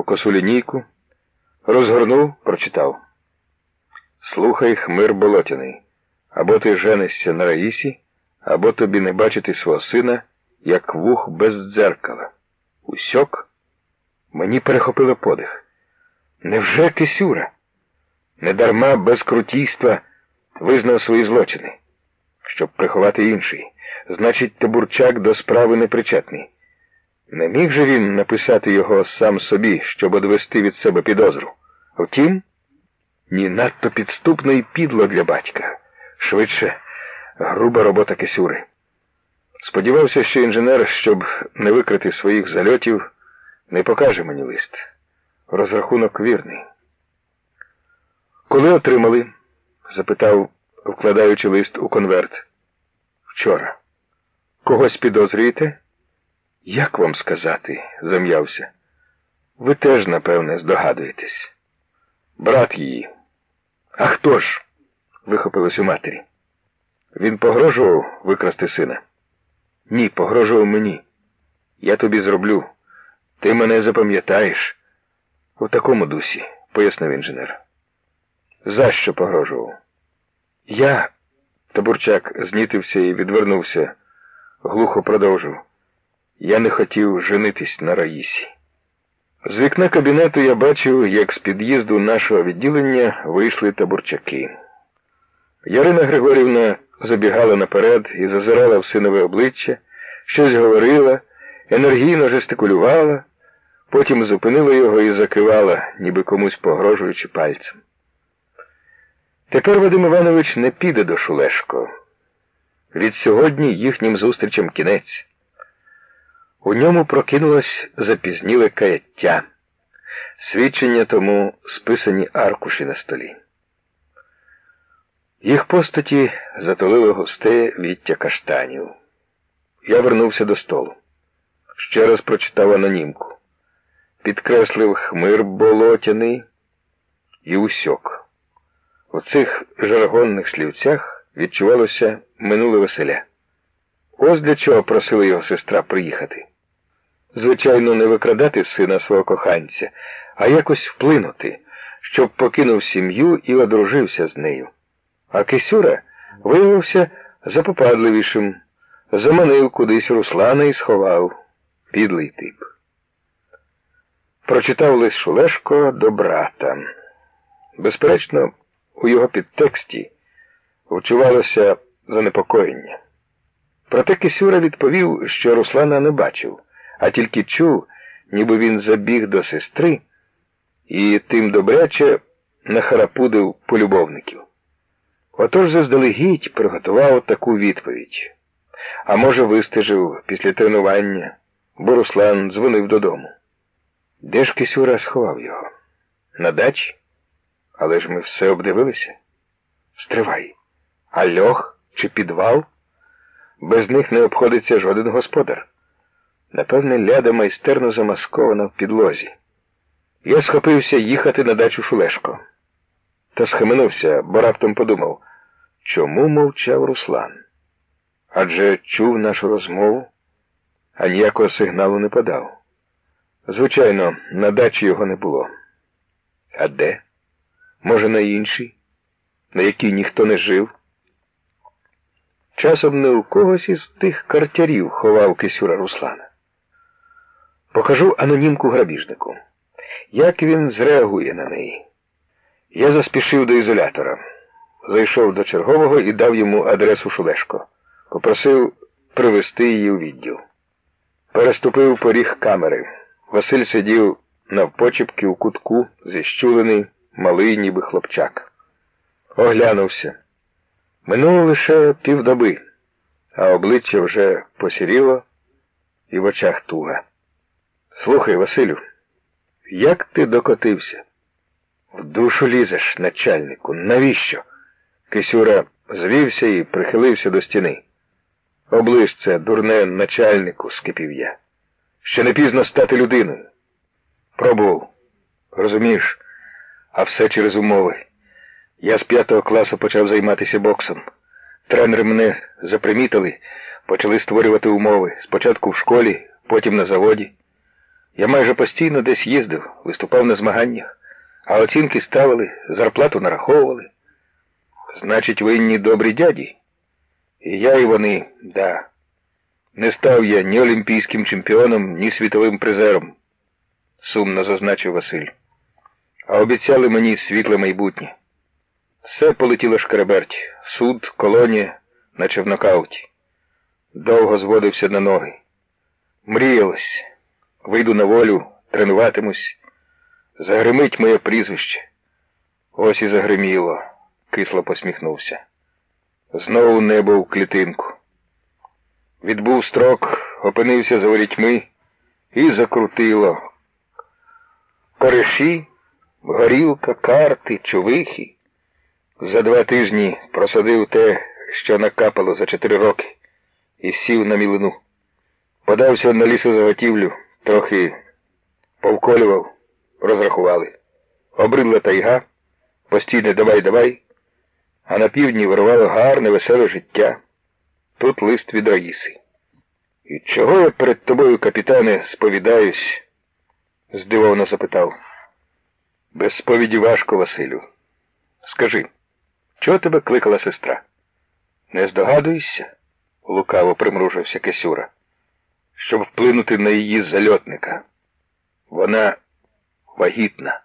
в косу лінійку, розгорнув, прочитав. Слухай, хмир болотяний, або ти женишся на раїсі, або тобі не бачити свого сина, як вух без дзеркала. Усьок? Мені перехопило подих. Невже Кисюра? Недарма без крутійства визнав свої злочини, щоб приховати інший. Значить, Табурчак до справи непричетний. Не міг же він написати його сам собі, щоб одвести від себе підозру. Втім, ні надто підступно і підло для батька. Швидше, груба робота Кисюри. Сподівався, що інженер, щоб не викрити своїх зальотів, не покаже мені лист. Розрахунок вірний. Коли отримали? запитав, вкладаючи лист у конверт. Вчора. Когось підозрюєте? Як вам сказати? зам'явся. Ви теж, напевне, здогадуєтесь. Брат її. А хто ж? вихопилось у матері. Він погрожував викрасти сина. Ні, погрожував мені. Я тобі зроблю. Ти мене запам'ятаєш. У такому дусі, пояснив інженер. За що погрожував? Я. Табурчак знітився і відвернувся, глухо продовжив. Я не хотів женитись на Раїсі. З вікна кабінету я бачив, як з під'їзду нашого відділення вийшли табурчаки. Ярина Григорівна забігала наперед і зазирала в синове обличчя, щось говорила, енергійно жестикулювала, потім зупинила його і закивала, ніби комусь погрожуючи пальцем. Тепер Вадим Іванович не піде до Шулешко. Від сьогодні їхнім зустрічам кінець. У ньому прокинулось запізніле каяття, свідчення тому списані аркуші на столі. Їх постаті затулило густе віття каштанів. Я вернувся до столу. Ще раз прочитав анонімку. Підкреслив хмир болотяний і усьок. У цих жаргонних слівцях відчувалося минуле веселя. Ось для чого просила його сестра приїхати. Звичайно, не викрадати сина свого коханця, а якось вплинути, щоб покинув сім'ю і одружився з нею. А Кисюра виявився запопадливішим, заманив кудись Руслана і сховав підлий тип. Прочитав лист Шулешко до брата. Безперечно, у його підтексті вчувалося занепокоєння. Проте Кисюра відповів, що Руслана не бачив, а тільки чув, ніби він забіг до сестри і тим добряче нахарапудив полюбовників. Отож заздалегідь приготував таку відповідь. А може, вистежив після тренування, бо Руслан дзвонив додому. Де ж Кисюра сховав його? На дачі? Але ж ми все обдивилися. Стривай. А льох чи підвал? Без них не обходиться жоден господар. Напевне, ляда майстерно замаскована в підлозі. Я схопився їхати на дачу Шулешко. Та схаменувся, бо раптом подумав, чому мовчав Руслан? Адже чув нашу розмову, а ніякого сигналу не подав. Звичайно, на дачі його не було. А де? Може, на іншій, на якій ніхто не жив? Часом не у когось із тих картярів ховав Кисюра Руслана. Покажу анонімку грабіжнику. Як він зреагує на неї? Я заспішив до ізолятора. Зайшов до чергового і дав йому адресу Шулешко. Попросив привезти її у відділ. Переступив поріг камери. Василь сидів навпочепки у кутку, зіщулений, малий, ніби хлопчак. Оглянувся. Минуло лише півдоби, а обличчя вже посіріло і в очах туга. Слухай, Василю, як ти докотився? В душу лізеш, начальнику. Навіщо? Кисюра звівся і прихилився до стіни. Оближ це, дурне начальнику, скипів я. Ще не пізно стати людиною. Пробував. Розумієш, а все через умови. Я з п'ятого класу почав займатися боксом. Тренери мене запримітили, почали створювати умови. Спочатку в школі, потім на заводі. Я майже постійно десь їздив, виступав на змаганнях, а оцінки ставили, зарплату нараховували. Значить, винні добрі дяді. І я, і вони, да. Не став я ні олімпійським чемпіоном, ні світовим призером, сумно зазначив Василь. А обіцяли мені світле майбутнє. Все полетіло шкереберть, суд, колонія, наче в нокауті. Довго зводився на ноги. Мріялось. Вийду на волю, тренуватимусь. Загримить моє прізвище. Ось і загриміло, кисло посміхнувся. Знову небо в клітинку. Відбув строк, опинився за ворітьми і закрутило. Кориші, горілка, карти, чувихи. За два тижні просадив те, що накапало за чотири роки, і сів на мілину. Подався на лісозаготівлю, трохи повколював, розрахували. Обридла тайга, постійне давай-давай, а на півдні вирувало гарне, веселе життя. Тут лист від Раїси. І чого я перед тобою, капітане, сповідаюсь? здивовано запитав. Без сповіді важко, Василю. Скажи, чого тебе кликала сестра? Не здогадуєшся? лукаво примружився Кисюра. Щоб вплинути на її зальотника. Вона вагітна.